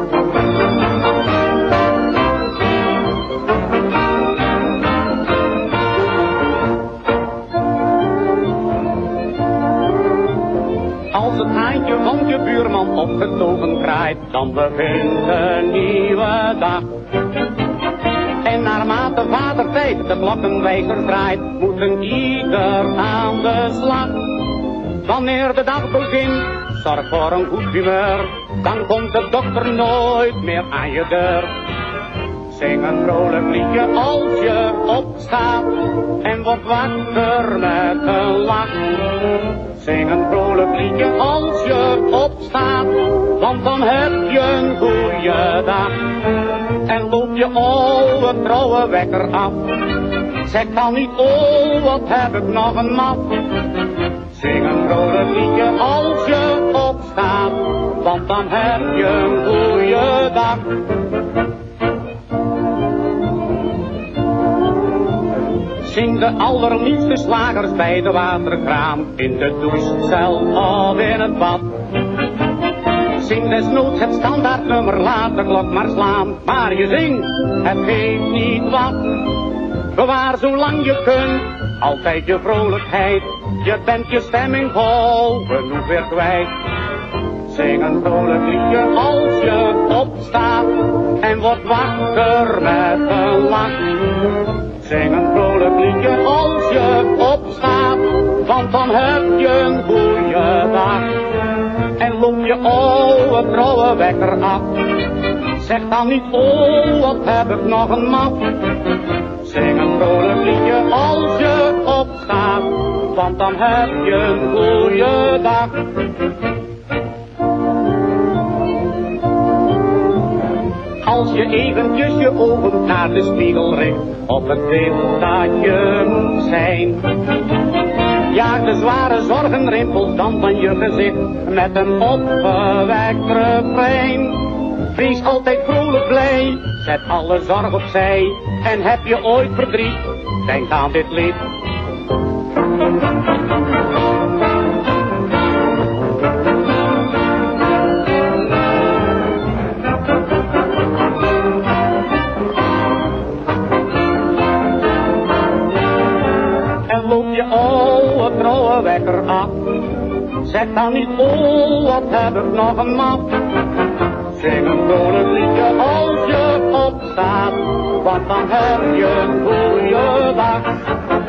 Als het haantje van je buurman opgetogen kraait, dan begint een nieuwe dag. En naarmate vader tijd de klokkenwijzer draait, moet een ieder aan de slag. Wanneer de dag begint, zorg voor een goed humeur, dan komt de dokter nooit meer aan je deur. Zing een vrolijk liedje als je opstaat en wordt wakker met een lach. Zing een vrolijk liedje als je opstaat, want dan heb je een goede dag. En loop je oude trouwe wekker af. Zeg dan niet, oh wat heb ik nog een map. Zing een vrolijk liedje als je opstaat, want dan heb je een goede dag. Zing de allerliefste slagers bij de waterkraan, in de douche, zelf of in het bad. Zing desnoods het standaardnummer, laat de klok maar slaan, maar je zingt, het geeft niet wat. Bewaar zolang je kunt, altijd je vrolijkheid, je bent je stemming vol, genoeg weer kwijt. Zing een vrolijk liedje als je opstaat en wordt wakker met een lach. Zing een vrolijk liedje als je opstaat, want dan heb je een goede dag. En loop je oude trouwe wekker af. Zeg dan niet, oh wat heb ik nog een map. Zing een vrolijk liedje als je want dan heb je een goede dag. Als je eventjes je ogen naar de spiegel richt, op het beeld dat je moet zijn. Jaag de zware zorgenrimpels dan van je gezicht, met een opgewekt refrein. Wees altijd vrolijk blij, zet alle zorg opzij, en heb je ooit verdriet, denk aan dit lied. En loop je oude wekker af. Zeg dan niet, oh wat heb ik nog een map. Zing een vrolijk liedje als je opstaat, want dan heb je een goede dag.